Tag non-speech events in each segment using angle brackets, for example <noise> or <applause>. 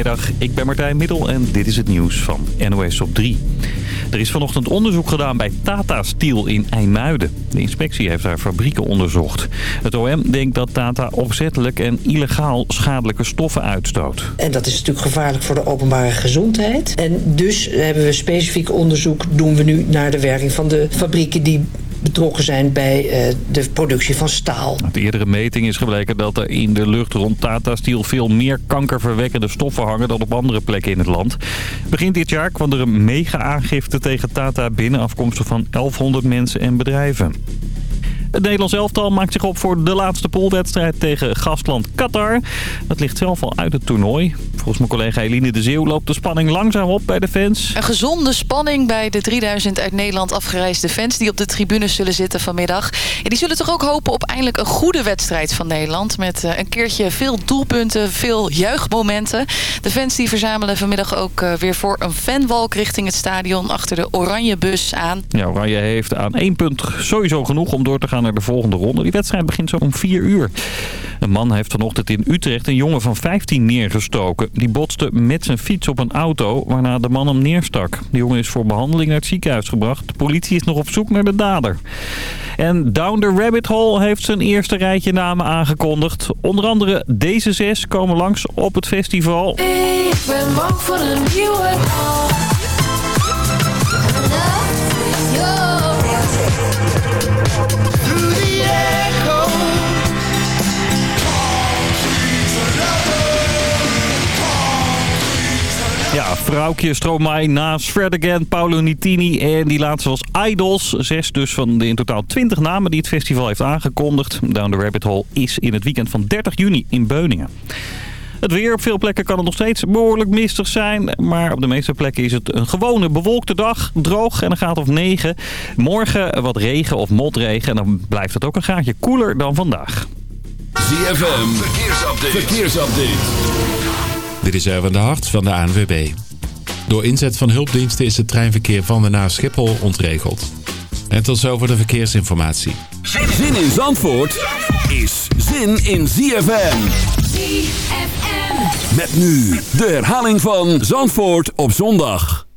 Goedemiddag, ik ben Martijn Middel en dit is het nieuws van NOS op 3. Er is vanochtend onderzoek gedaan bij Tata Steel in IJmuiden. De inspectie heeft daar fabrieken onderzocht. Het OM denkt dat Tata opzettelijk en illegaal schadelijke stoffen uitstoot. En dat is natuurlijk gevaarlijk voor de openbare gezondheid. En dus hebben we specifiek onderzoek doen we nu naar de werking van de fabrieken die betrokken zijn bij uh, de productie van staal. Uit eerdere meting is gebleken dat er in de lucht rond Tata Steel veel meer kankerverwekkende stoffen hangen dan op andere plekken in het land. Begin dit jaar kwam er een mega-aangifte tegen Tata binnen afkomstig van 1100 mensen en bedrijven. Het Nederlands elftal maakt zich op voor de laatste poolwedstrijd tegen gastland Qatar. Dat ligt zelf al uit het toernooi. Volgens mijn collega Eline de Zeeuw loopt de spanning langzaam op bij de fans. Een gezonde spanning bij de 3000 uit Nederland afgereisde fans... die op de tribunes zullen zitten vanmiddag. Die zullen toch ook hopen op eindelijk een goede wedstrijd van Nederland... met eh, een keertje veel doelpunten, veel juichmomenten. De fans die verzamelen vanmiddag ook eh, weer voor een fanwalk richting het stadion... achter de oranje bus aan. Ja, Oranje heeft aan één punt sowieso genoeg om door te gaan naar de volgende ronde. Die wedstrijd begint zo om 4 uur. Een man heeft vanochtend in Utrecht een jongen van 15 neergestoken. Die botste met zijn fiets op een auto, waarna de man hem neerstak. De jongen is voor behandeling naar het ziekenhuis gebracht. De politie is nog op zoek naar de dader. En Down the Rabbit Hole heeft zijn eerste rijtje namen aangekondigd. Onder andere deze zes komen langs op het festival. Ik ben bang voor een nieuwe Vrouwtje, Stromae, Naas, Again, Paolo Nitini en die laatste was Idols. Zes dus van de in totaal 20 namen die het festival heeft aangekondigd. Down the Rabbit Hole is in het weekend van 30 juni in Beuningen. Het weer op veel plekken kan het nog steeds behoorlijk mistig zijn. Maar op de meeste plekken is het een gewone bewolkte dag. Droog en een graad of 9. Morgen wat regen of motregen. En dan blijft het ook een graadje koeler dan vandaag. ZFM, verkeersupdate. verkeersupdate. Dit is Erwin de Hart van de ANWB. Door inzet van hulpdiensten is het treinverkeer van en naar Schiphol ontregeld. En tot zover de verkeersinformatie. Zin in Zandvoort is zin in ZFM. ZFM. Met nu de herhaling van Zandvoort op zondag.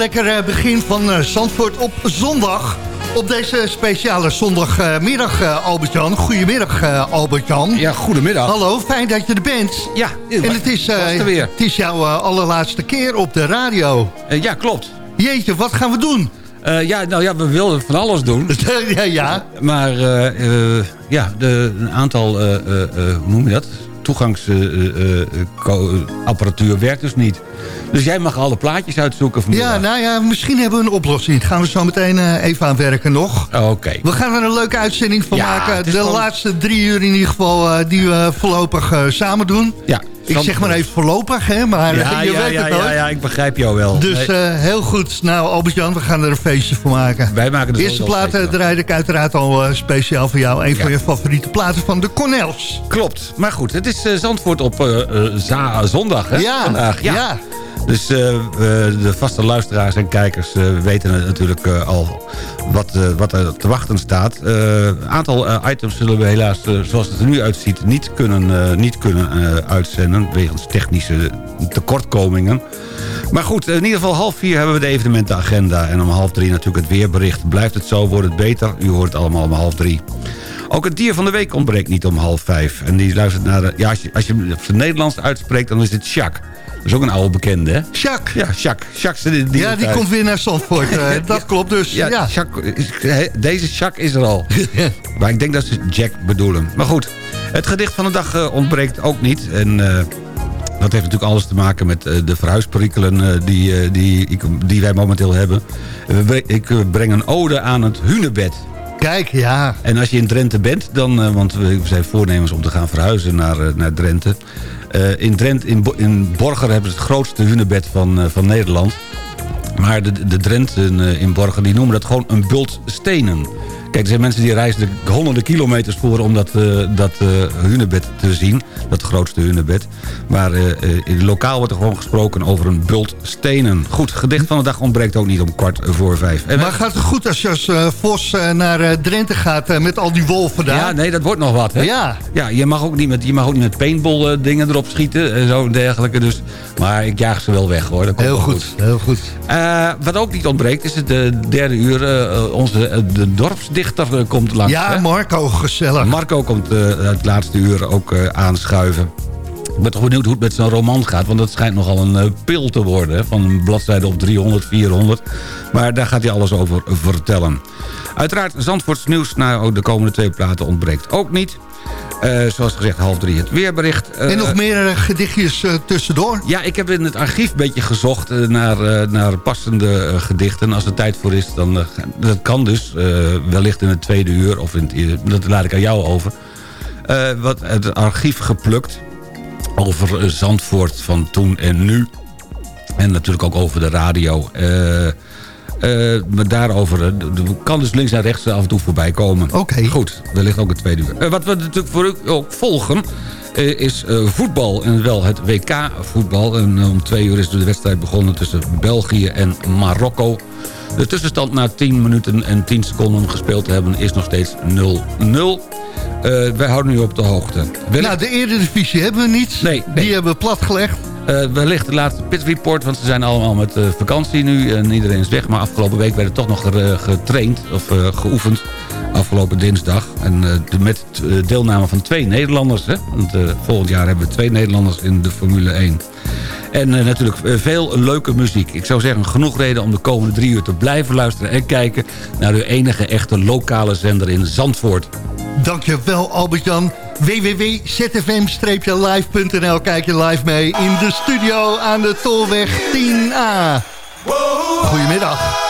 Lekker begin van Zandvoort op zondag. Op deze speciale zondagmiddag, uh, Albert-Jan. Goedemiddag, Albert-Jan. Ja, goedemiddag. Hallo, fijn dat je er bent. Ja, en het is, uh, het is jouw allerlaatste keer op de radio. ja, klopt. Jeetje, wat gaan we doen? ja, nou ja, we wilden van alles doen. <laughs> ja, ja. Maar ja, de, een aantal, hoe noem je dat? toegangsapparatuur werkt dus niet. Dus jij mag alle plaatjes uitzoeken vanmiddag. Ja, nou ja, misschien hebben we een oplossing. Daar gaan we zo meteen uh, even aan werken nog. Oké. We gaan er een leuke uitzending van maken. De laatste drie uur in ieder geval uh, die we voorlopig uh, samen doen. Ja. Ik zeg maar even voorlopig, hè, maar ja, <laughs> je ja, weet ja, het Ja, ja, ik begrijp jou wel. Dus nee. heel goed. Nou, Albert-Jan, we gaan er een feestje van maken. Wij maken de eerste platen draaide ik uiteraard al uh, speciaal voor jou. Een van je favoriete platen van de Cornels. Klopt. Maar goed, het is uh, Zandvoort op zondag, hè? Vandaag. ja. ja. Dus uh, de vaste luisteraars en kijkers uh, weten natuurlijk uh, al wat, wat er te wachten staat. Een aantal items zullen we helaas, zoals het er nu uitziet, niet kunnen, niet kunnen uitzenden. Wegens technische tekortkomingen. Maar goed, in ieder geval half vier hebben we de evenementenagenda. En om half drie natuurlijk het weerbericht. Blijft het zo, wordt het beter. U hoort het allemaal om half drie. Ook het dier van de week ontbreekt niet om half vijf. En die luistert naar de... Ja, als je, als je het Nederlands uitspreekt, dan is het Jacques. Dat is ook een oude bekende, hè? Jacques. Ja, Jacques. Jacques die, die ja, die komt weer naar Zandvoort. <laughs> Uh, dat klopt dus. Ja, ja. Jacques, deze Jacques is er al. <laughs> maar ik denk dat ze Jack bedoelen. Maar goed, het gedicht van de dag uh, ontbreekt ook niet. En... Uh, dat heeft natuurlijk alles te maken met de verhuisperikelen die, die, die wij momenteel hebben. Ik breng een ode aan het hunebed. Kijk, ja. En als je in Drenthe bent, dan, want we zijn voornemens om te gaan verhuizen naar, naar Drenthe. Uh, in, Drenthe, in, in Borger hebben ze het grootste hunebed van, uh, van Nederland. Maar de, de Drenten uh, in Borger die noemen dat gewoon een bult stenen. Kijk, er zijn mensen die reizen er honderden kilometers voor om dat, uh, dat uh, hunebed te zien. Dat grootste hunebed. Maar in lokaal wordt er gewoon gesproken over een bult stenen. Goed, gedicht van de dag ontbreekt ook niet om kwart voor vijf. En maar gaat het goed als je als Vos naar Drenthe gaat met al die wolven daar? Ja, nee, dat wordt nog wat. Hè? Ja. Ja, je mag ook niet met, je mag ook niet met paintball dingen erop schieten en zo en dergelijke. Dus, maar ik jaag ze wel weg hoor. Dat komt heel goed, goed, heel goed. wat ook niet ontbreekt is het derde uur. onze de dichter komt langs. Ja, hè? Marco, gezellig. Marco komt uh, het laatste uur ook uh, aanschuiven. Ik ben toch benieuwd hoe het met zo'n roman gaat. Want dat schijnt nogal een pil te worden. Hè? Van een bladzijde op 300, 400. Maar daar gaat hij alles over vertellen. Uiteraard Zandvoorts nieuws naar de komende twee platen ontbreekt ook niet. Uh, zoals gezegd, half drie het weerbericht. Uh, en nog meer uh, gedichtjes tussendoor? Ja, ik heb in het archief een beetje gezocht naar, naar passende gedichten. Als er tijd voor is, dan dat kan dus. wellicht in het tweede uur, of in het, dat laat ik aan jou over. wat het archief geplukt over Zandvoort van toen en nu. En natuurlijk ook over de radio. Uh, maar daarover uh, kan dus links en rechts af en toe voorbij komen. Oké. Okay. Goed, wellicht ook het tweede uur. Uh, wat we natuurlijk voor u ook volgen is voetbal. En wel het WK voetbal. En om twee uur is de wedstrijd begonnen tussen België en Marokko. De tussenstand na 10 minuten en 10 seconden gespeeld te hebben is nog steeds 0-0. Uh, wij houden u op de hoogte. Wellicht... Nou, de Eredivisie hebben we niet. Nee, nee. Die hebben we platgelegd. Uh, wellicht de laatste pit report, want ze zijn allemaal met uh, vakantie nu en iedereen is weg. Maar afgelopen week werden toch nog getraind of uh, geoefend. Afgelopen dinsdag. En de, met deelname van twee Nederlanders. Hè? Want volgend jaar hebben we twee Nederlanders in de Formule 1. En natuurlijk veel leuke muziek. Ik zou zeggen, genoeg reden om de komende drie uur te blijven luisteren... en kijken naar de enige echte lokale zender in Zandvoort. Dankjewel Albert-Jan www.zfm-live.nl Kijk je live mee in de studio aan de Tolweg 10A. Goedemiddag.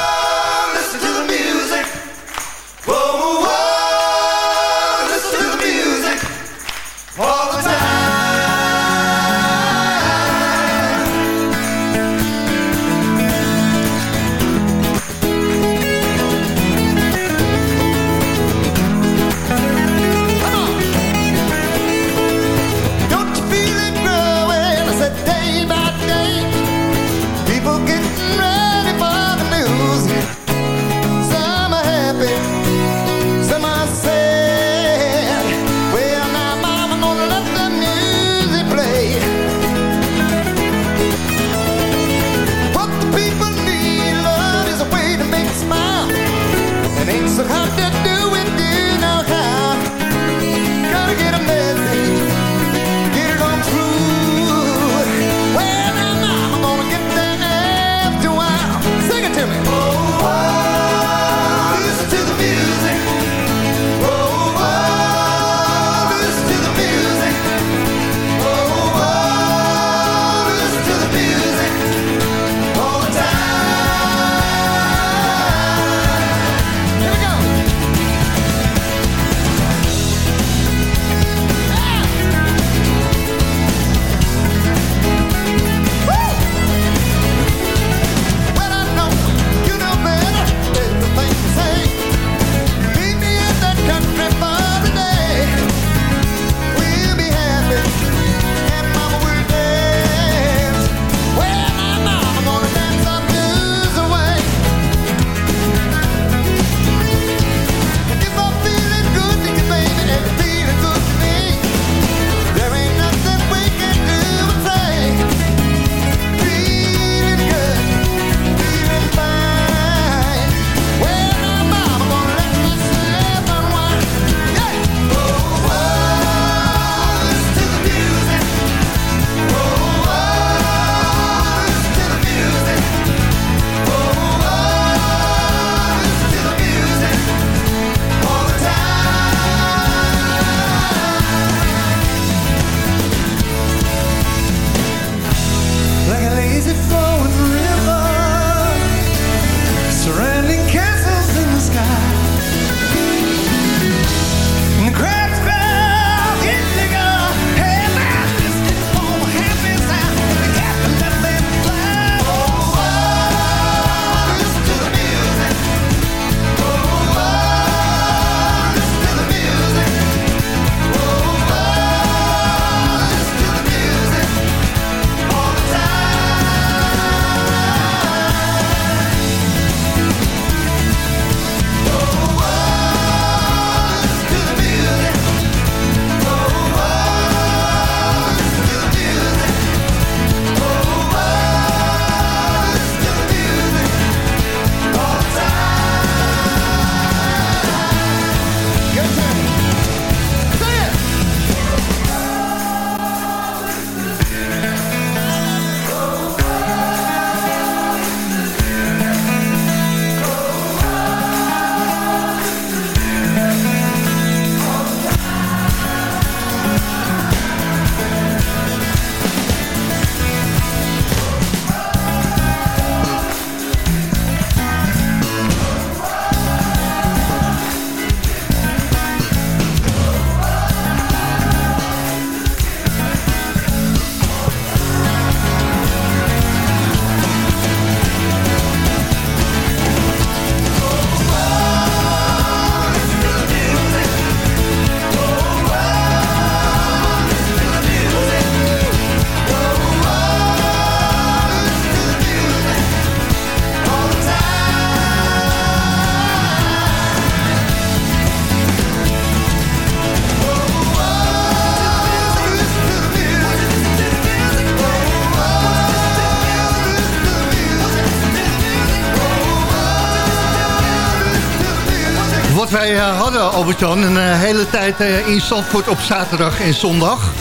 Albert-Jan, een uh, hele tijd uh, in Zandvoort op zaterdag en zondag.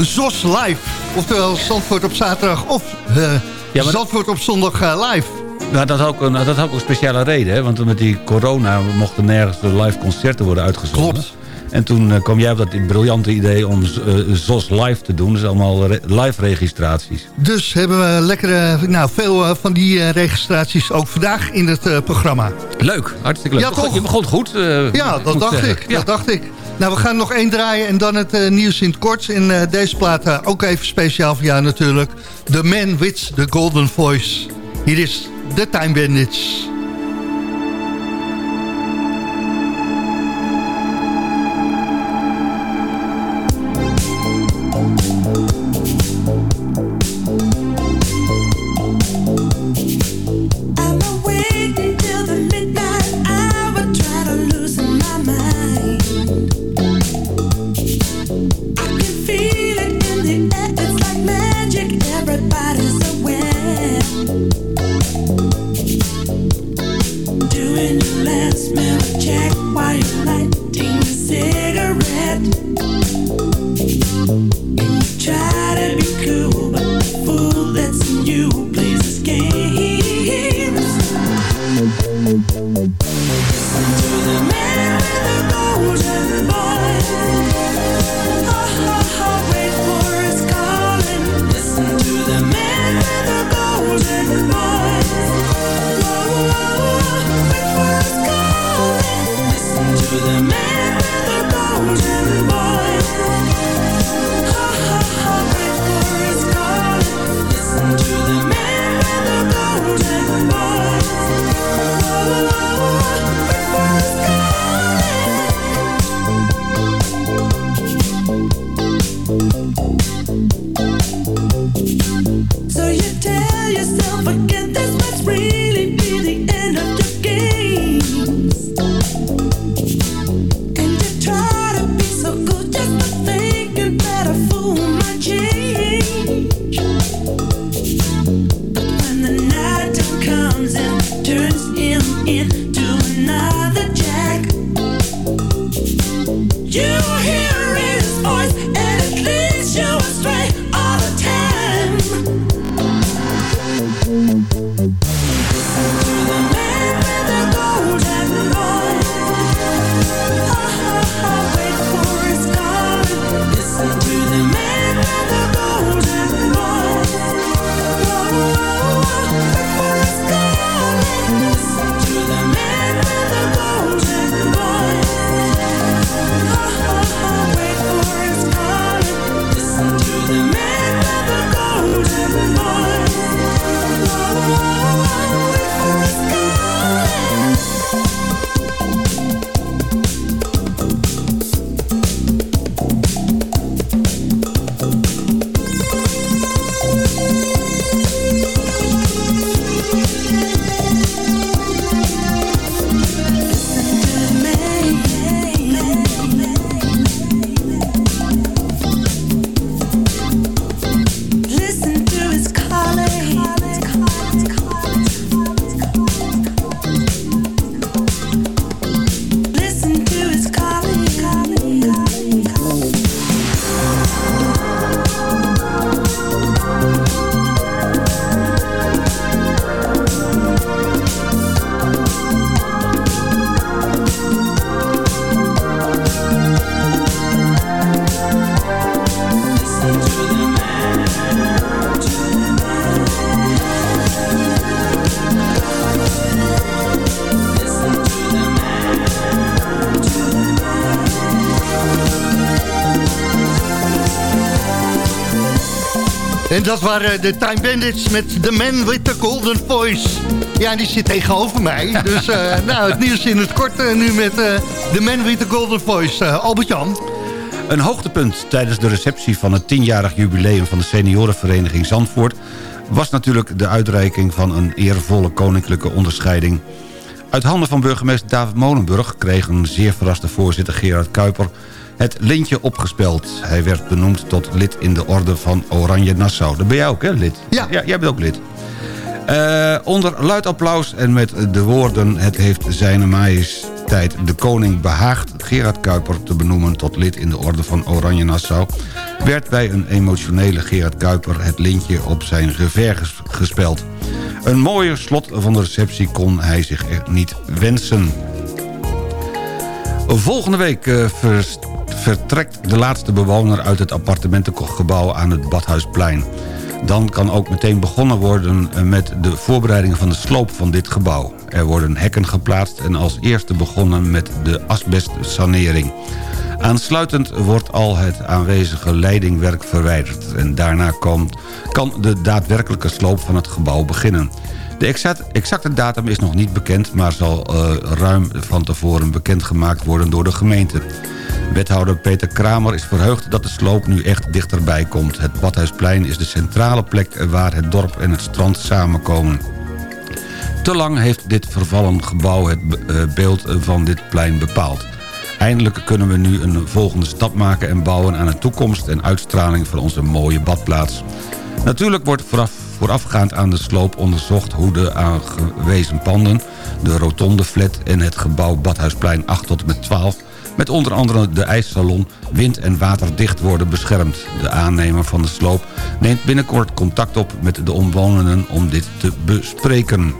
ZOS Live. Oftewel Zandvoort op zaterdag of ja, Zandvoort op zondag live. Nou, dat had ook een, dat had ook een speciale reden. Hè? Want met die corona mochten nergens live concerten worden uitgezonden. Klopt. En toen uh, kwam jij op dat briljante idee om uh, ZOS live te doen. Dus allemaal re live registraties. Dus hebben we lekkere, nou, veel uh, van die registraties ook vandaag in het programma. Leuk, hartstikke leuk. Ja, toch? Je begon goed. ja, dat dacht zeggen. ik. Ja. Dat dacht ik. Nou, we gaan nog één draaien en dan het nieuws in het kort. In deze plaat ook even speciaal voor jou natuurlijk. The Man with the Golden Voice. Hier is The Time Bandits. En dat waren de Time Bandits met The Man with the Golden Voice. Ja, die zit tegenover mij. <laughs> Dus uh, nou, het nieuws in het kort uh, nu met uh, The Man with the Golden Voice. Albert-Jan. Een hoogtepunt tijdens de receptie van het tienjarig jubileum... van de seniorenvereniging Zandvoort... was natuurlijk de uitreiking van een eervolle koninklijke onderscheiding. Uit handen van burgemeester David Molenburg... kreeg een zeer verraste voorzitter Gerard Kuiper het lintje opgespeld. Hij werd benoemd tot lid in de orde van Oranje Nassau. Dat ben jij ook, hè, lid? Ja. ja jij bent ook lid. Uh, onder luid applaus en met de woorden... het heeft zijn tijd de koning behaagd Gerard Kuiper te benoemen tot lid in de orde van Oranje Nassau... werd bij een emotionele Gerard Kuiper het lintje op zijn revers gespeld. Een mooier slot van de receptie kon hij zich echt niet wensen. Volgende week uh, vertrekt de laatste bewoner uit het appartementengebouw aan het Badhuisplein. Dan kan ook meteen begonnen worden met de voorbereidingen van de sloop van dit gebouw. Er worden hekken geplaatst en als eerste begonnen met de asbestsanering. Aansluitend wordt al het aanwezige leidingwerk verwijderd... en daarna kan de daadwerkelijke sloop van het gebouw beginnen. De exacte datum is nog niet bekend... maar zal uh, ruim van tevoren bekendgemaakt worden door de gemeente. Wethouder Peter Kramer is verheugd dat de sloop nu echt dichterbij komt. Het Badhuisplein is de centrale plek waar het dorp en het strand samenkomen. Te lang heeft dit vervallen gebouw het eh, beeld van dit plein bepaald. Eindelijk kunnen we nu een volgende stap maken en bouwen aan de toekomst en uitstraling van onze mooie badplaats. Natuurlijk wordt vooraf, voorafgaand aan de sloop onderzocht hoe de aangewezen panden, de rotonde flat en het gebouw Badhuisplein 8 tot en met 12 met onder andere de ijssalon wind- en waterdicht worden beschermd. De aannemer van de sloop neemt binnenkort contact op met de omwonenden om dit te bespreken.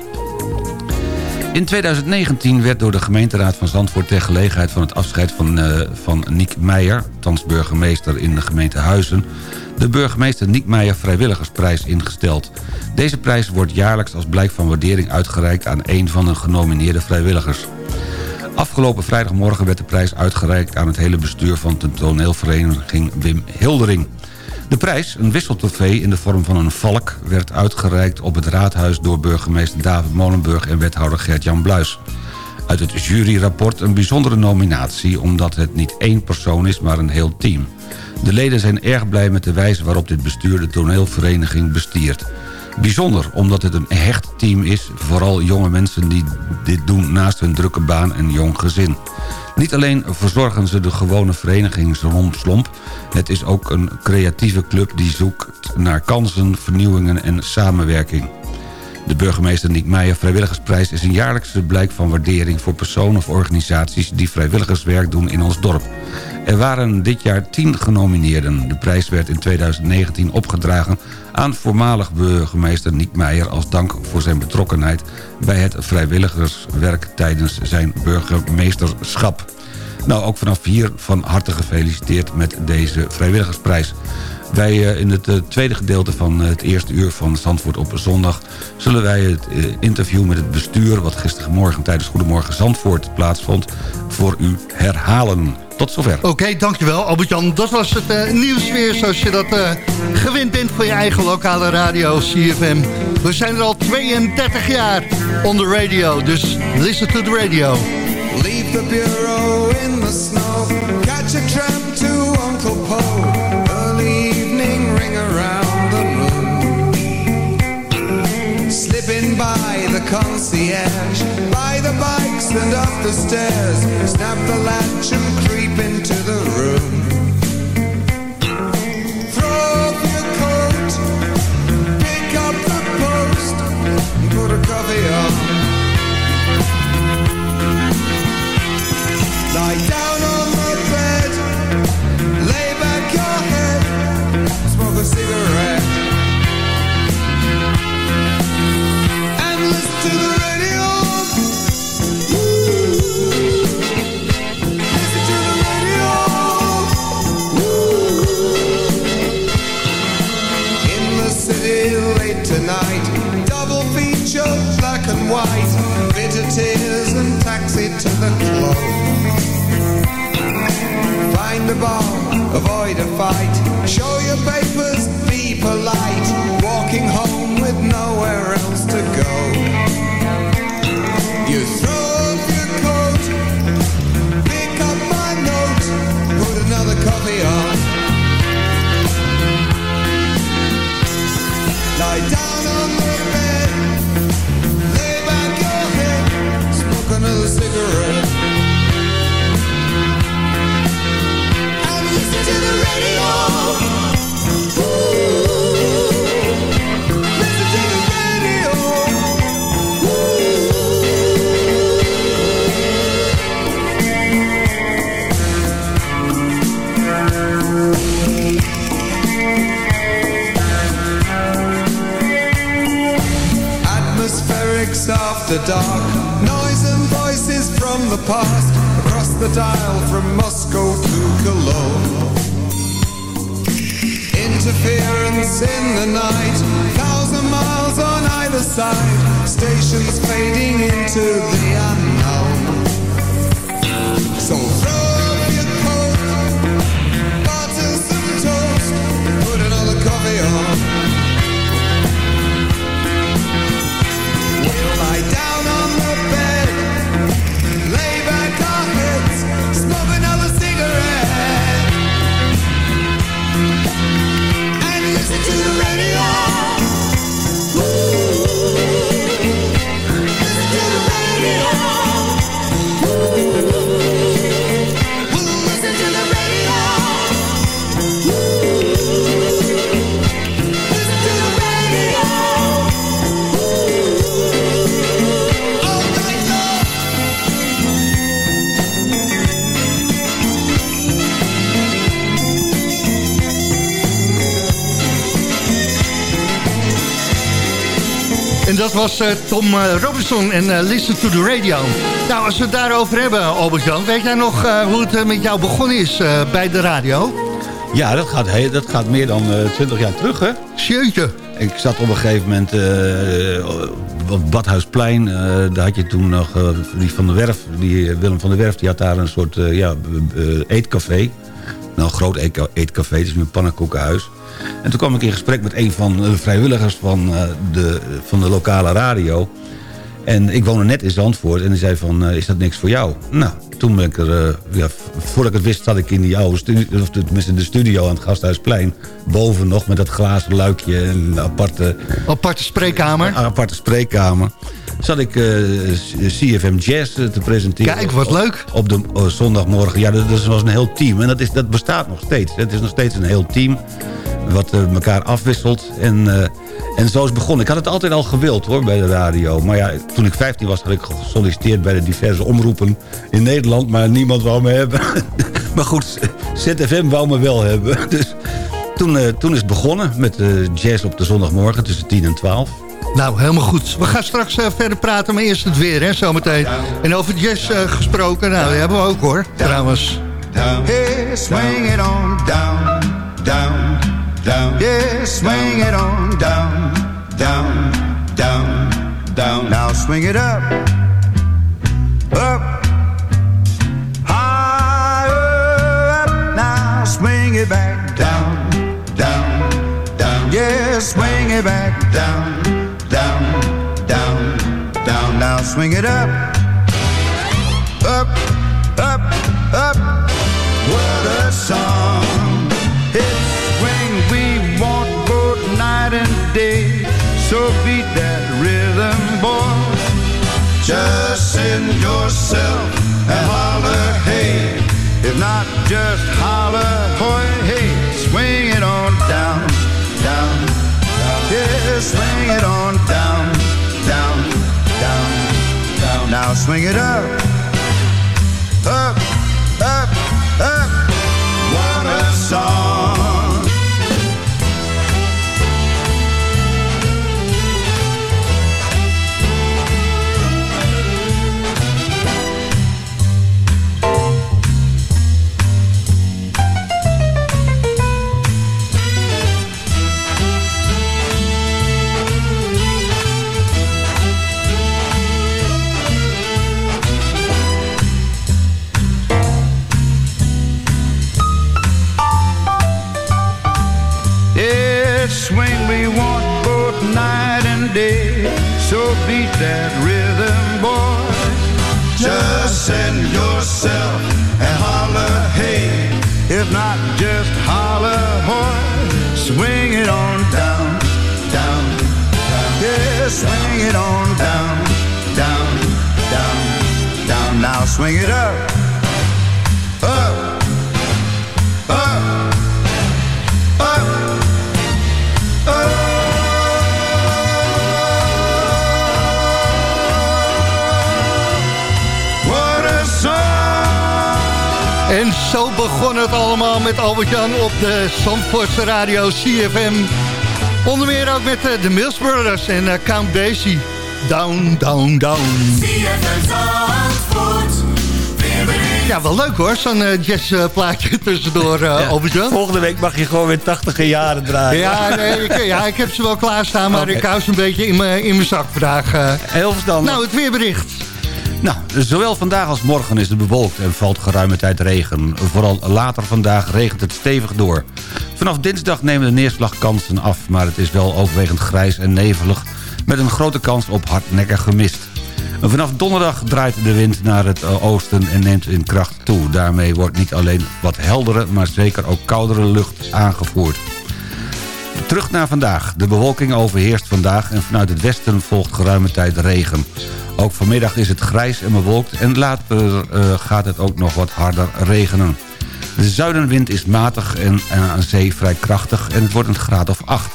In 2019 werd door de gemeenteraad van Zandvoort... ter gelegenheid van het afscheid van, uh, van Niek Meijer... thans burgemeester in de gemeente Huizen... de burgemeester Niek Meijer Vrijwilligersprijs ingesteld. Deze prijs wordt jaarlijks als blijk van waardering uitgereikt... aan een van de genomineerde vrijwilligers. Afgelopen vrijdagmorgen werd de prijs uitgereikt aan het hele bestuur van de toneelvereniging Wim Hildering. De prijs, een wisseltrofee in de vorm van een valk... werd uitgereikt op het raadhuis door burgemeester David Molenburg... en wethouder Gert-Jan Bluis. Uit het juryrapport een bijzondere nominatie... omdat het niet één persoon is, maar een heel team. De leden zijn erg blij met de wijze waarop dit bestuur de toneelvereniging bestiert. Bijzonder, omdat het een hecht team is. Vooral jonge mensen die dit doen naast hun drukke baan en jong gezin. Niet alleen verzorgen ze de gewone verenigingsromslomp... het is ook een creatieve club die zoekt naar kansen, vernieuwingen en samenwerking. De burgemeester Niek Meijer Vrijwilligersprijs is een jaarlijkse blijk van waardering... voor personen of organisaties die vrijwilligerswerk doen in ons dorp. Er waren dit jaar tien genomineerden. De prijs werd in 2019 opgedragen aan voormalig burgemeester Niek Meijer... als dank voor zijn betrokkenheid bij het vrijwilligerswerk tijdens zijn burgemeesterschap. Nou, ook vanaf hier van harte gefeliciteerd met deze vrijwilligersprijs. Wij eh, in het eh, tweede gedeelte van het eerste uur van Zandvoort op zondag... zullen wij het eh, interview met het bestuur... wat gistermorgen tijdens Goedemorgen Zandvoort plaatsvond... voor u herhalen. Tot zover. Oké, dankjewel Albert-Jan. Dat was het uh, nieuws weer zoals je dat uh, gewend bent van je eigen lokale radio CFM. We zijn er al 32 jaar on the radio, dus listen to the radio. Leave the bureau in the snow, catch a By the concierge, by the bikes and up the stairs. Snap the latch and creep into the room. Throw off your coat, pick up the post, put a coffee on. Was eh, Tom eh, Robinson en eh, Listen to the Radio. Nou, als we het daarover hebben, Albert-Jan... weet jij nog hoe het met jou begonnen is bij de radio? Ja, dat gaat, dat gaat meer dan eh, 20 jaar terug, hè? Jeetje. Ik zat op een gegeven moment op Badhuisplein. eh, daar had je toen nog die van der Werf, die, Willem van der Werf... die had daar een soort ja, eetcafé. Nou, een groot eetca- eetcafé, het is nu een pannenkoekenhuis. En toen kwam ik in gesprek met een van de vrijwilligers van, eh, de, van de lokale radio. En ik woonde net in Zandvoort en die zei van, eh, is dat niks voor jou? Nou, toen ben ik er, eh, ja, v- voordat ik het wist zat ik in die oude studio, of tenminste de studio aan het Gasthuisplein. Boven nog met dat glazen luikje en een aparte, Aparte spreekkamer. een aparte spreekkamer. Zat ik eh, CFM Jazz eh, te presenteren. Kijk, wat leuk. Op de zondagmorgen. Ja, dat, dat was een heel team. En dat, is, dat bestaat nog steeds. Het is nog steeds een heel team. Wat elkaar afwisselt. En, eh, en zo is het begonnen. Ik had het altijd al gewild hoor, bij de radio. Maar ja, toen ik 15 was, had ik gesolliciteerd bij de diverse omroepen in Nederland. Maar niemand wou me hebben. <laughs> maar goed, ZFM wou me wel hebben. <laughs> Dus toen, eh, toen is het begonnen met eh, jazz op de zondagmorgen tussen 10 en 12. Nou, helemaal goed. We gaan straks eh, verder praten, maar eerst het weer, hè, zometeen. En over jazz eh, gesproken, nou, die hebben we ook, hoor, trouwens. down. Hey, swing it on down, down, down. Yeah, swing it on down, down, down, down. Now swing it up, up, higher up. Now swing it back down, down, down. Yeah, swing it back down, down, down, down. Now swing it up, up, day. So beat that rhythm, boy. Just send yourself and holler, hey. If not, just holler, hoy, hey. Swing it on down, down, down. Yeah, swing it on down, down, down, down. Now swing it up, up, up, up. Swing we want both night and day. So beat that rhythm, boy. Just send yourself and holler, hey. If not, just holler, hoy. Swing it on down, down, down. Yeah, swing it on down, down, down, down. Now swing it up, het allemaal met Albert-Jan op de Zandvoortse radio CFM. Onder meer ook met eh, de Mills Brothers en eh, Count Basie. Down, down, down. Ja, wel leuk hoor, zo'n uh, jazzplaatje <laughs> tussendoor, ja. Albert-Jan. Volgende week mag je gewoon weer 80 jaren draaien. Ja, nee, ik, ja, ik heb ze wel klaarstaan, maar okay. ik hou ze een beetje in mijn, in mijn zak vandaag. Heel verstandig. Nou, het weerbericht. Nou, zowel vandaag als morgen is het bewolkt en valt geruime tijd regen. Vooral later vandaag regent het stevig door. Vanaf dinsdag nemen de neerslagkansen af, maar het is wel overwegend grijs en nevelig... met een grote kans op hardnekkige mist. Vanaf donderdag draait de wind naar het oosten en neemt in kracht toe. Daarmee wordt niet alleen wat heldere, maar zeker ook koudere lucht aangevoerd. Terug naar vandaag. De bewolking overheerst vandaag en vanuit het westen volgt geruime tijd regen. Ook vanmiddag is het grijs en bewolkt en later uh, gaat het ook nog wat harder regenen. De zuidenwind is matig en aan zee vrij krachtig en het wordt een graad of 8.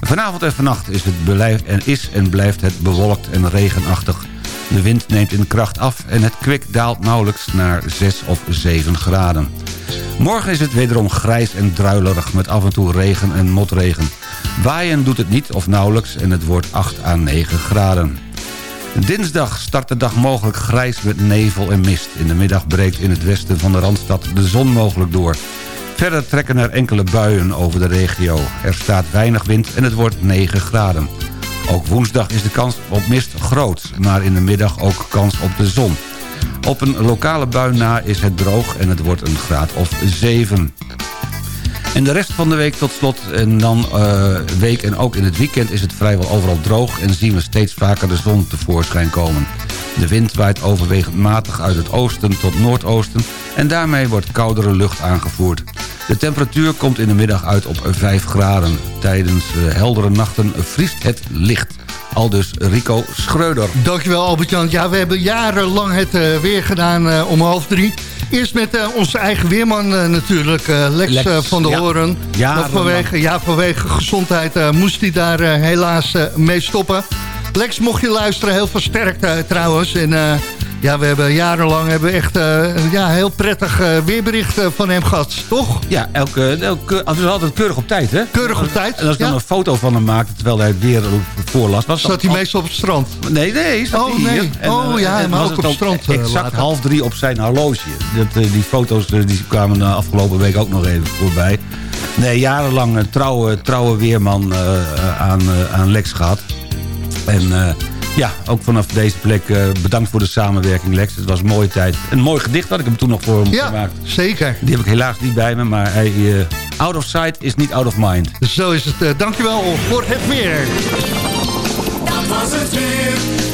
Vanavond en vannacht is, het blijf, en, is en blijft het bewolkt en regenachtig. De wind neemt in kracht af en het kwik daalt nauwelijks naar 6 of 7 graden. Morgen is het wederom grijs en druilerig met af en toe regen en motregen. Waaien doet het niet of nauwelijks en het wordt 8 à 9 graden. Dinsdag start de dag mogelijk grijs met nevel en mist. In de middag breekt in het westen van de Randstad de zon mogelijk door. Verder trekken er enkele buien over de regio. Er staat weinig wind en het wordt 9 graden. Ook woensdag is de kans op mist groot, maar in de middag ook kans op de zon. Op een lokale bui na is het droog en het wordt een graad of 7. En de rest van de week tot slot en dan uh, week en ook in het weekend is het vrijwel overal droog... en zien we steeds vaker de zon tevoorschijn komen. De wind waait overwegend matig uit het oosten tot noordoosten... en daarmee wordt koudere lucht aangevoerd. De temperatuur komt in de middag uit op 5 graden. Tijdens heldere nachten vriest het licht. Al dus Rico Schreuder. Dankjewel Albert-Jan. Ja, we hebben jarenlang het uh, weer gedaan uh, om half drie. Eerst met uh, onze eigen weerman natuurlijk, Lex, Lex, van der ja. Hoorn. Maar vanwege, ja, vanwege gezondheid moest hij daar helaas mee stoppen. Lex, mocht je luisteren, heel veel sterkte trouwens. En ja, we hebben jarenlang hebben echt uh, ja, heel prettig uh, weerbericht uh, van hem gehad, toch? Ja, elke, elke, het is altijd keurig op tijd, hè? Keurig op tijd, En als ik ja. dan een foto van hem maakte terwijl hij het weer voorlas... Was zat hij meestal op het strand? Nee, nee, zat oh, nee. En, oh ja, en maar ook op het strand. exact later. half drie op zijn horloge. Dat, die foto's die kwamen de afgelopen week ook nog even voorbij. Nee, jarenlang een trouwe, trouwe weerman aan, aan Lex gehad. En... Ja, ook vanaf deze plek uh, bedankt voor de samenwerking, Lex. Het was een mooie tijd. Een mooi gedicht had ik hem toen nog voor hem ja, gemaakt. zeker. Die heb ik helaas niet bij me, maar hij, uh, out of sight is niet out of mind. Zo is het. Uh, dankjewel voor het weer. Dat was het weer.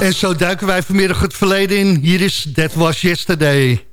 En zo duiken wij vanmiddag het verleden in. Hier is That Was Yesterday.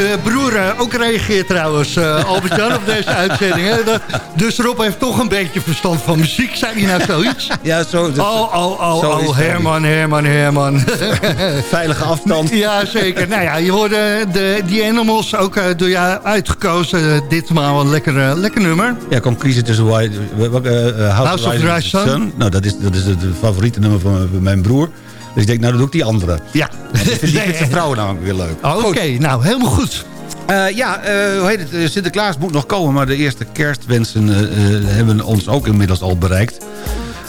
Je broer uh, ook reageert trouwens, uh, Albert-Jan, op deze uitzending. Hè? Dat, dus Rob heeft toch een beetje verstand van muziek. Zei hij nou zoiets? Ja, zo. Oh, oh, oh, zo oh, Herman, Herman, Herman. <laughs> Veilige afstand. Ja, zeker. Nou ja, je hoorde de, die Animals ook uh, door jou uitgekozen. ditmaal een lekker, lekker nummer. Ja, kom kiezen tussen White, House, House of Sun. Sun. Nou, dat is, dat is het favoriete nummer van mijn broer. Dus ik denk, nou, dat doe ik die andere. Ja. Ik vind die nee. vrouwen namelijk weer leuk. Oh, Oké, nou, helemaal goed. Uh, ja, uh, hoe heet het? Uh, Sinterklaas moet nog komen, maar de eerste kerstwensen hebben ons ook inmiddels al bereikt.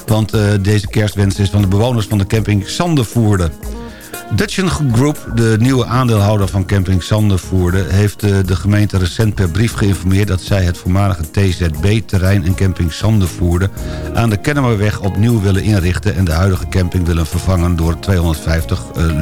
Want deze kerstwens is van de bewoners van de camping Sandervoerde. Dutchen Group, de nieuwe aandeelhouder van camping Sandervoerde... heeft eh, de gemeente recent per brief geïnformeerd... dat zij het voormalige TZB-terrein en camping Sandervoerde... aan de Kennemerweg opnieuw willen inrichten... en de huidige camping willen vervangen door 250 uh,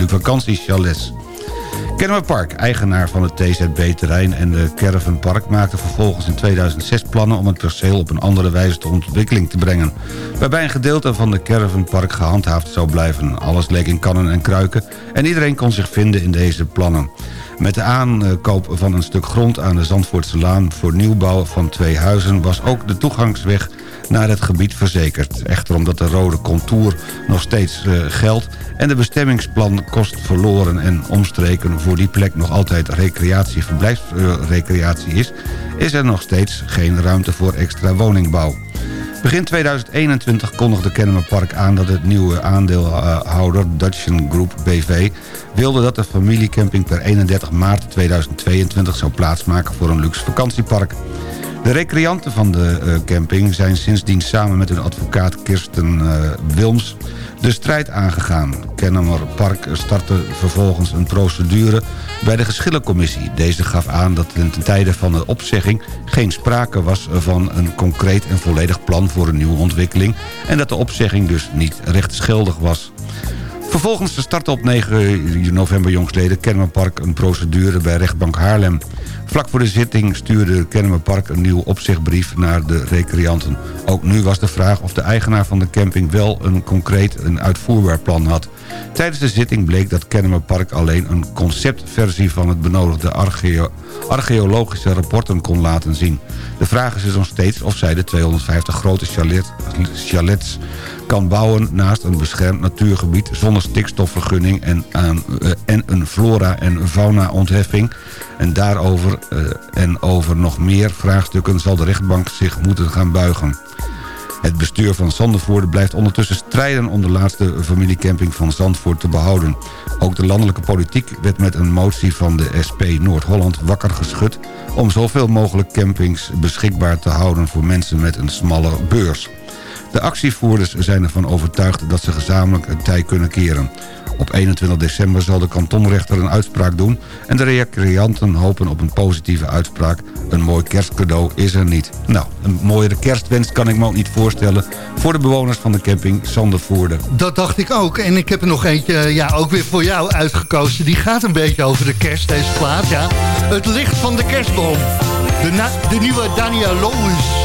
vakantiechalets. Kennemerpark, eigenaar van het TZB-terrein en de Caravanpark... maakte vervolgens in 2006 plannen om het perceel op een andere wijze tot ontwikkeling te brengen. Waarbij een gedeelte van de Caravanpark gehandhaafd zou blijven. Alles leek in kannen en kruiken en iedereen kon zich vinden in deze plannen. Met de aankoop van een stuk grond aan de Zandvoortse Laan... voor nieuwbouw van twee huizen was ook de toegangsweg naar het gebied verzekerd. Echter omdat de rode contour nog steeds uh, geldt... en de bestemmingsplan kost verloren en omstreken voor die plek nog altijd recreatie, verblijfsrecreatie is... is er nog steeds geen ruimte voor extra woningbouw. Begin 2021 kondigde Kennemerpark aan dat het nieuwe aandeelhouder Dutchen Group BV wilde dat de familiecamping per 31 maart 2022 zou plaatsmaken voor een luxe vakantiepark. De recreanten van de uh, camping zijn sindsdien samen met hun advocaat Kirsten uh, Wilms de strijd aangegaan. Kennemer Park startte vervolgens een procedure bij de geschillencommissie. Deze gaf aan dat ten tijde van de opzegging geen sprake was van een concreet en volledig plan voor een nieuwe ontwikkeling en dat de opzegging dus niet rechtsgeldig was. Vervolgens startte op 9 november jongstleden Kennemerpark een procedure bij rechtbank Haarlem. Vlak voor de zitting stuurde Kennemerpark een nieuwe opzichtbrief naar de recreanten. Ook nu was de vraag of de eigenaar van de camping wel een concreet en uitvoerbaar plan had. Tijdens de zitting bleek dat Kennemerpark alleen een conceptversie van het benodigde archeo archeologische rapporten kon laten zien. De vraag is dus nog steeds of zij de 250 grote chalet, chalets kan bouwen naast een beschermd natuurgebied zonder stikstofvergunning en, aan, uh, en een flora- en fauna-ontheffing. En daarover uh, en over nog meer vraagstukken zal de rechtbank zich moeten gaan buigen. Het bestuur van Zandvoort blijft ondertussen strijden om de laatste familiecamping van Zandvoort te behouden. Ook de landelijke politiek werd met een motie van de SP Noord-Holland wakker geschud... om zoveel mogelijk campings beschikbaar te houden voor mensen met een smalle beurs. De actievoerders zijn ervan overtuigd dat ze gezamenlijk het tij kunnen keren. Op 21 december zal de kantonrechter een uitspraak doen... en de recreanten hopen op een positieve uitspraak. Een mooi kerstcadeau is er niet. Nou, een mooiere kerstwens kan ik me ook niet voorstellen... voor de bewoners van de camping Zandervoerde. Dat dacht ik ook. En ik heb er nog eentje, ja, ook weer voor jou uitgekozen. Die gaat een beetje over de kerst, deze plaat, ja. Het licht van de kerstboom. De, de nieuwe Daniel Loos.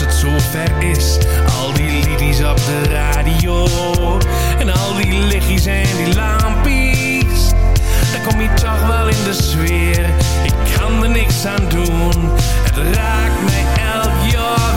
Als het zo ver is, al die liedjes op de radio. En al die lichtjes en die lampjes. Dan kom je toch wel in de sfeer. Ik kan er niks aan doen, het raakt mij elk jaar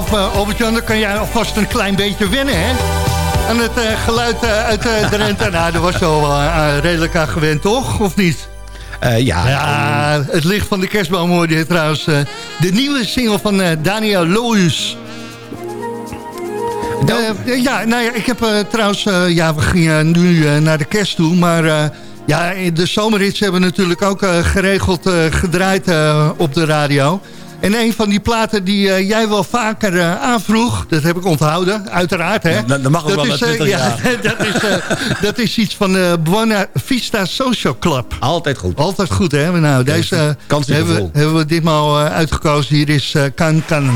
mezelf, uh, Albert-Jan, dan kan jij alvast een klein beetje wennen, hè? Aan het uh, geluid uh, uit uh, Drenthe. <laughs> nou, daar was je al redelijk aan gewend, toch? Of niet? ja. ja het licht van de kerstboom hoorde je trouwens. de nieuwe single van Daniel Loos. ja, nou ja, ik heb trouwens... ja, we gingen nu naar de kerst toe, maar... ja, de zomerhits hebben we natuurlijk ook geregeld gedraaid op de radio. En een van die platen die uh, jij wel vaker uh, aanvroeg, dat heb ik onthouden, uiteraard. Hè? Dat, dat mag ook dat wel is, uh, ja, <laughs> dat, is, dat is iets van de Buena Vista Social Club. Altijd goed. Altijd goed, hè? Nou, deze hebben, we, hebben we ditmaal uitgekozen. Hier is Kan Kan.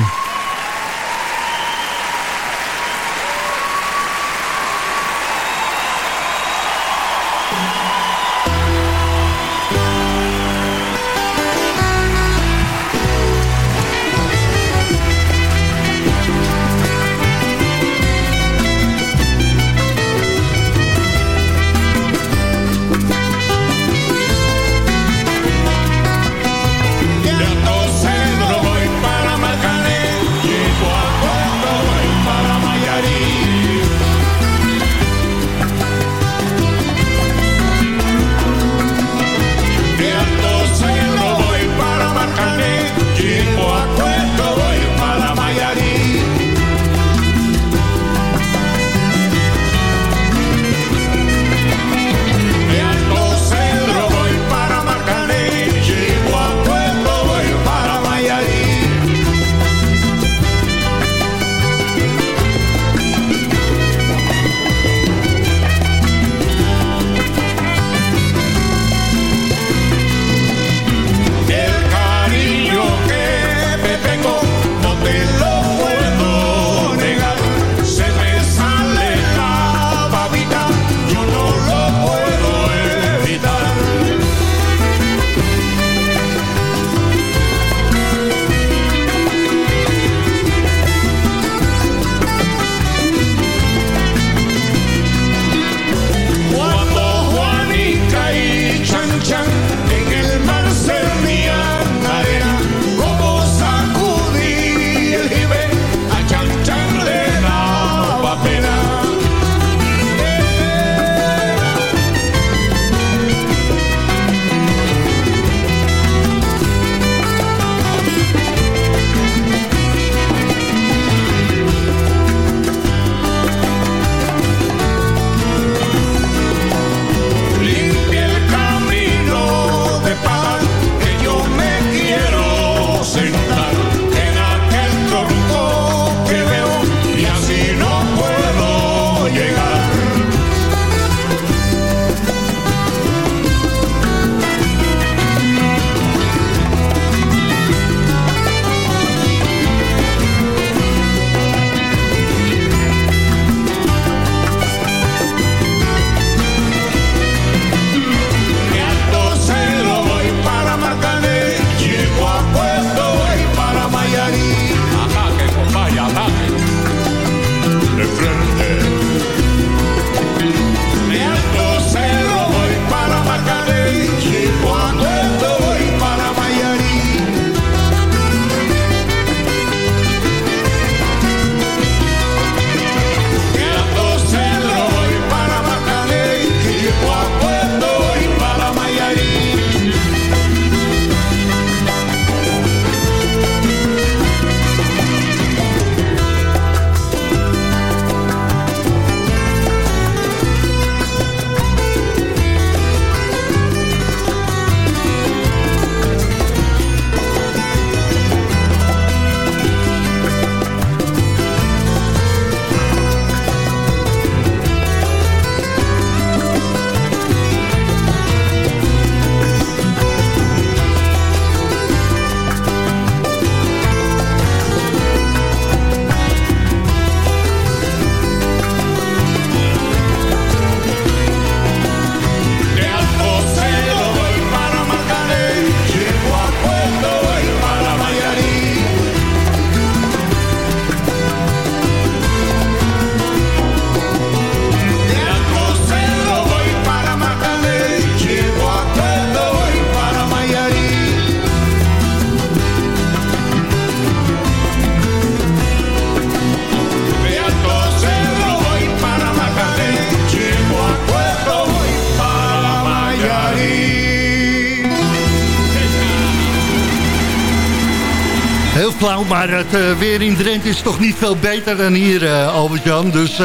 Maar het weer in Drenthe is toch niet veel beter dan hier, Albert-Jan. Dus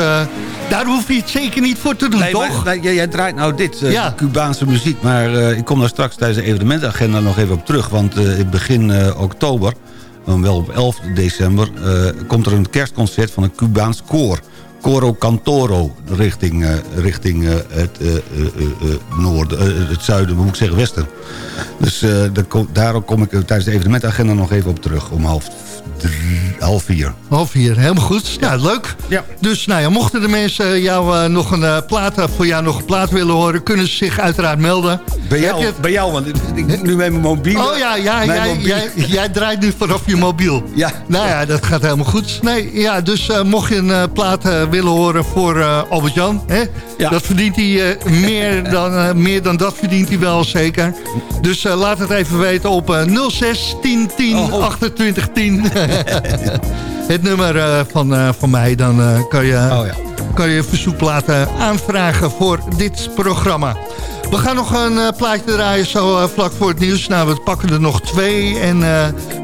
daar hoef je het zeker niet voor te doen, nee, toch? Maar, jij, jij, draait nou dit, ja. Cubaanse muziek. Maar ik kom daar straks tijdens de evenementagenda nog even op terug. Want in begin oktober, wel op 11 december... komt er een kerstconcert van een Cubaans koor... Coro Cantoro richting, uh, richting uh, het uh, noorden, het zuiden, moet ik zeggen, westen. Dus daar kom ik tijdens de evenementagenda nog even op terug om half half vier. Half vier, helemaal goed. Ja, leuk. Ja. Dus nou ja, mochten de mensen jou uh, nog een uh, plaat, voor jou nog een plaat willen horen... kunnen ze zich uiteraard melden. Bij jou, het... bij jou want ik nu met mijn mobiel. Oh ja, ja jij, jij, jij, draait nu vanaf je mobiel. Ja. Nou ja, dat gaat helemaal goed. Nee, ja, dus uh, mocht je een plaat willen horen voor Albert-Jan... Ja. dat verdient hij meer, dan, meer dan dat verdient hij wel zeker. Dus laat het even weten op 06 10 10 oh, oh. 28 10. <laughs> het nummer uh, van, uh, van mij. Dan uh, kan, je, oh, ja. Kan je verzoekplaten aanvragen voor dit programma. We gaan nog een plaatje draaien zo vlak voor het nieuws. Nou, we pakken er nog twee. En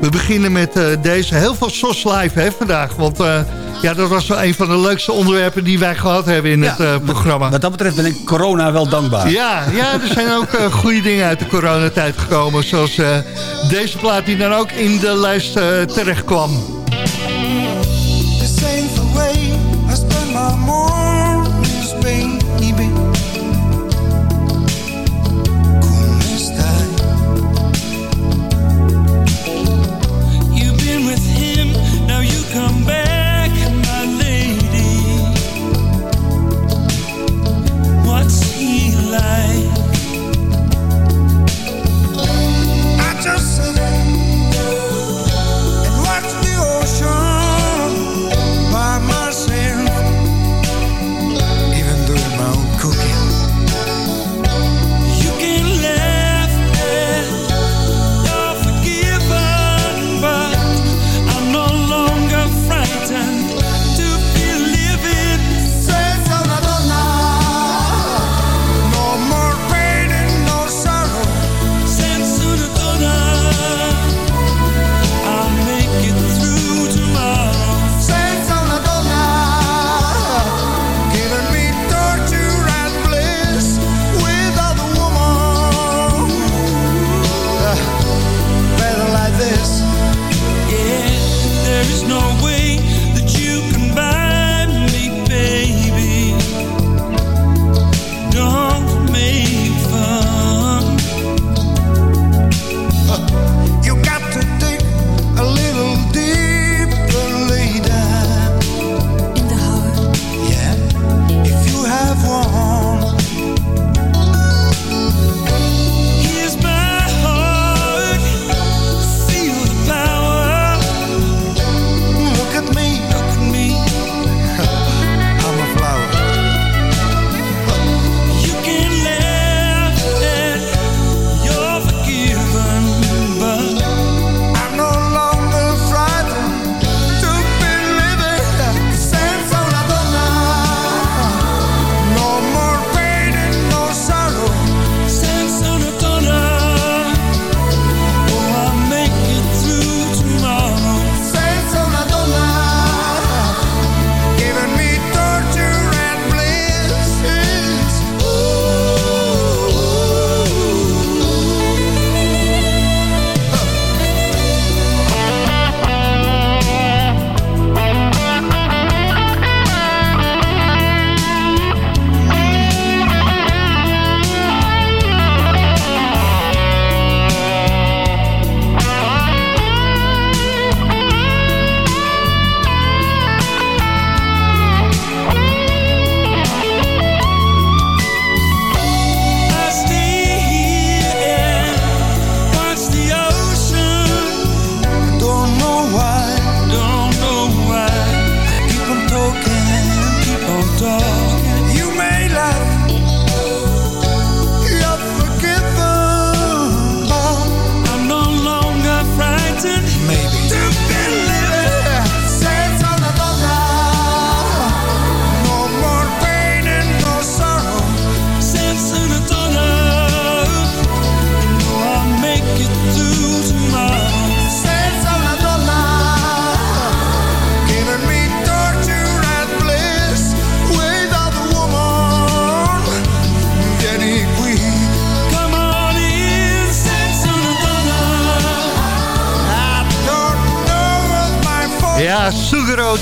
we beginnen met deze. Heel veel SOS Live hè, vandaag. Want ja, dat was wel een van de leukste onderwerpen die wij gehad hebben in het programma. Wat dat betreft ben ik corona wel dankbaar. Ja, ja er zijn ook goede dingen uit de coronatijd gekomen. Zoals deze plaat die dan ook in de lijst terecht kwam.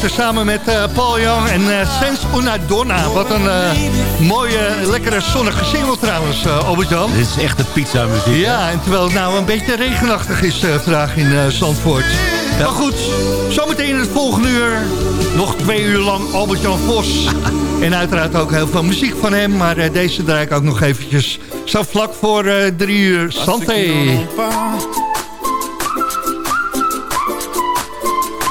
Samen met uh, Paul Young en uh, Sens Una Donna. Wat een uh, mooie, lekkere zonnige single trouwens, uh, Albert-Jan. Dit is echt de pizza muziek. Ja, en terwijl het nou een beetje regenachtig is vandaag in Zandvoort. Ja. Maar goed, zometeen in het volgende uur. Nog twee uur lang Albert-Jan Vos. <laughs> en uiteraard ook heel veel muziek van hem. Maar deze draai ik ook nog eventjes zo vlak voor drie uur. Santé.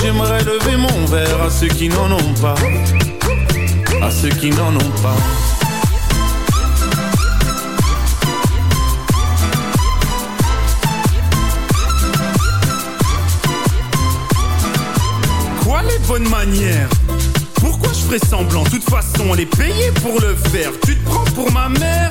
J'aimerais lever mon verre à ceux qui n'en ont pas. À ceux qui n'en ont pas. Quoi les bonnes manières? Pourquoi je ferais semblant? De toute façon, on est payé pour le faire. Tu te prends pour ma mère?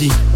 ici